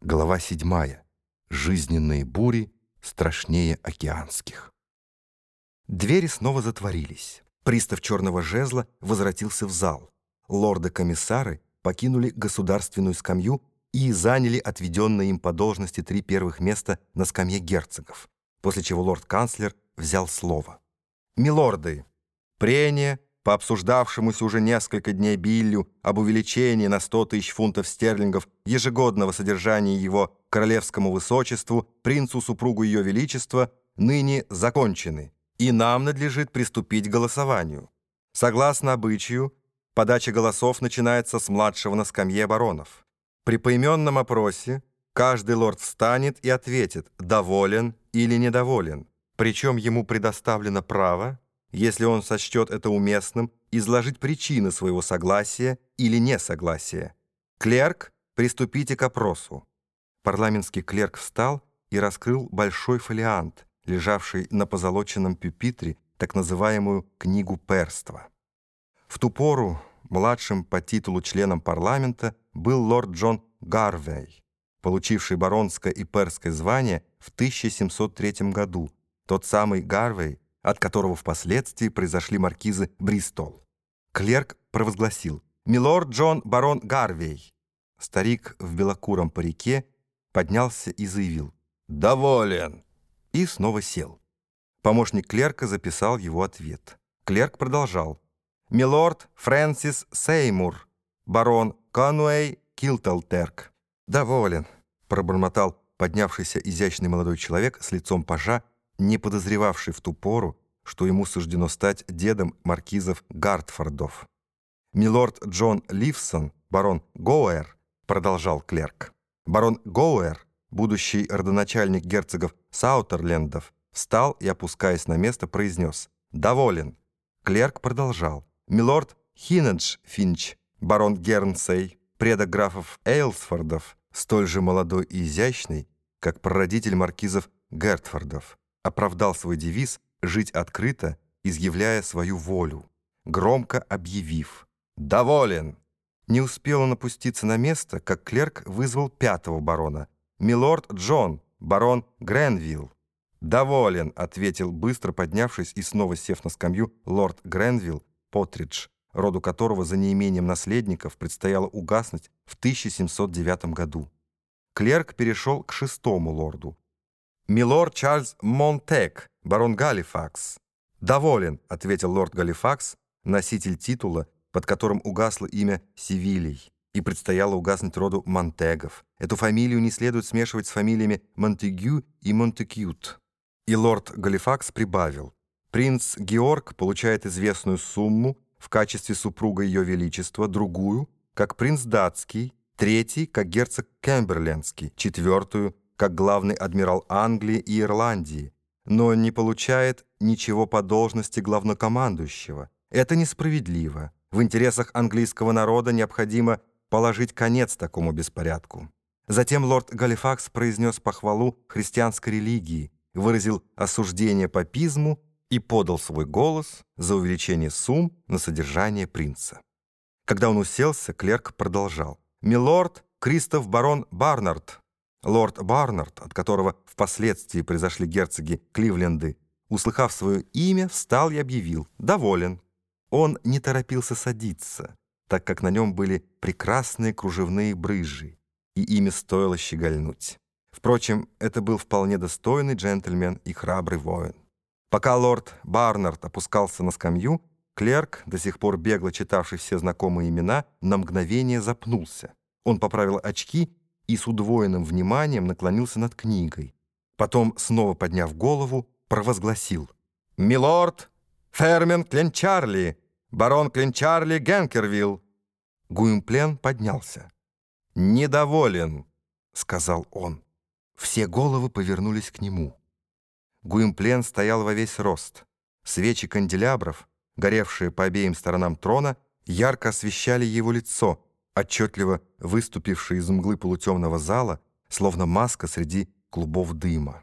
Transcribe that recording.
Глава 7. Жизненные бури страшнее океанских. Двери снова затворились. Пристав черного жезла возвратился в зал. Лорды-комиссары покинули государственную скамью и заняли отведенные им по должности три первых места на скамье герцогов, после чего лорд-канцлер взял слово. «Милорды, прения по обсуждавшемуся уже несколько дней Биллю об увеличении на 100 тысяч фунтов стерлингов ежегодного содержания его королевскому высочеству, принцу-супругу ее величества, ныне закончены, и нам надлежит приступить к голосованию. Согласно обычаю, подача голосов начинается с младшего на скамье баронов. При поименном опросе каждый лорд встанет и ответит, доволен или недоволен, причем ему предоставлено право если он сочтет это уместным, изложить причины своего согласия или несогласия. Клерк, приступите к опросу. Парламентский клерк встал и раскрыл большой фолиант, лежавший на позолоченном пюпитре, так называемую «книгу перства». В ту пору младшим по титулу членом парламента был лорд Джон Гарвей, получивший баронское и перское звание в 1703 году, тот самый Гарвей, от которого впоследствии произошли маркизы Бристол. Клерк провозгласил «Милорд Джон барон Гарвей». Старик в белокуром парике поднялся и заявил «Доволен» и снова сел. Помощник клерка записал его ответ. Клерк продолжал «Милорд Фрэнсис Сеймур, барон Конуэй Килтелтерк». «Доволен», — пробормотал поднявшийся изящный молодой человек с лицом пажа не подозревавший в ту пору, что ему суждено стать дедом маркизов Гартфордов. «Милорд Джон Ливсон, барон Гоуэр», продолжал клерк. Барон Гоуэр, будущий родоначальник герцогов Саутерлендов, встал и, опускаясь на место, произнес «Доволен». Клерк продолжал. «Милорд Хинедж Финч, барон Гернсей, предок графов Эйлсфордов, столь же молодой и изящный, как прародитель маркизов Гертфордов оправдал свой девиз «жить открыто, изъявляя свою волю», громко объявив «Доволен!». Не успел он опуститься на место, как клерк вызвал пятого барона, «Милорд Джон, барон Гренвилл». «Доволен», — ответил, быстро поднявшись и снова сев на скамью, лорд Гренвилл Потридж, роду которого за неимением наследников предстояло угаснуть в 1709 году. Клерк перешел к шестому лорду, «Милорд Чарльз Монтек, барон Галифакс». «Доволен», — ответил лорд Галифакс, носитель титула, под которым угасло имя Севилий, и предстояло угаснуть роду Монтегов. Эту фамилию не следует смешивать с фамилиями Монтегю и Монтекют. И лорд Галифакс прибавил. «Принц Георг получает известную сумму в качестве супруга Ее Величества, другую, как принц датский, третий, как герцог Кемберлендский, четвертую, как главный адмирал Англии и Ирландии, но не получает ничего по должности главнокомандующего. Это несправедливо. В интересах английского народа необходимо положить конец такому беспорядку. Затем лорд Галифакс произнес похвалу христианской религии, выразил осуждение папизму и подал свой голос за увеличение сумм на содержание принца. Когда он уселся, клерк продолжал. «Милорд Кристоф барон Барнард Лорд Барнард, от которого впоследствии произошли герцоги Кливленды, услыхав свое имя, встал и объявил «доволен». Он не торопился садиться, так как на нем были прекрасные кружевные брыжи, и ими стоило щегольнуть. Впрочем, это был вполне достойный джентльмен и храбрый воин. Пока лорд Барнард опускался на скамью, клерк, до сих пор бегло читавший все знакомые имена, на мгновение запнулся. Он поправил очки и с удвоенным вниманием наклонился над книгой. Потом, снова подняв голову, провозгласил. «Милорд Фермен Кленчарли, барон Кленчарли Генкервилл!» Гуимплен поднялся. «Недоволен», — сказал он. Все головы повернулись к нему. Гуимплен стоял во весь рост. Свечи канделябров, горевшие по обеим сторонам трона, ярко освещали его лицо — отчетливо выступивший из мглы полутемного зала, словно маска среди клубов дыма.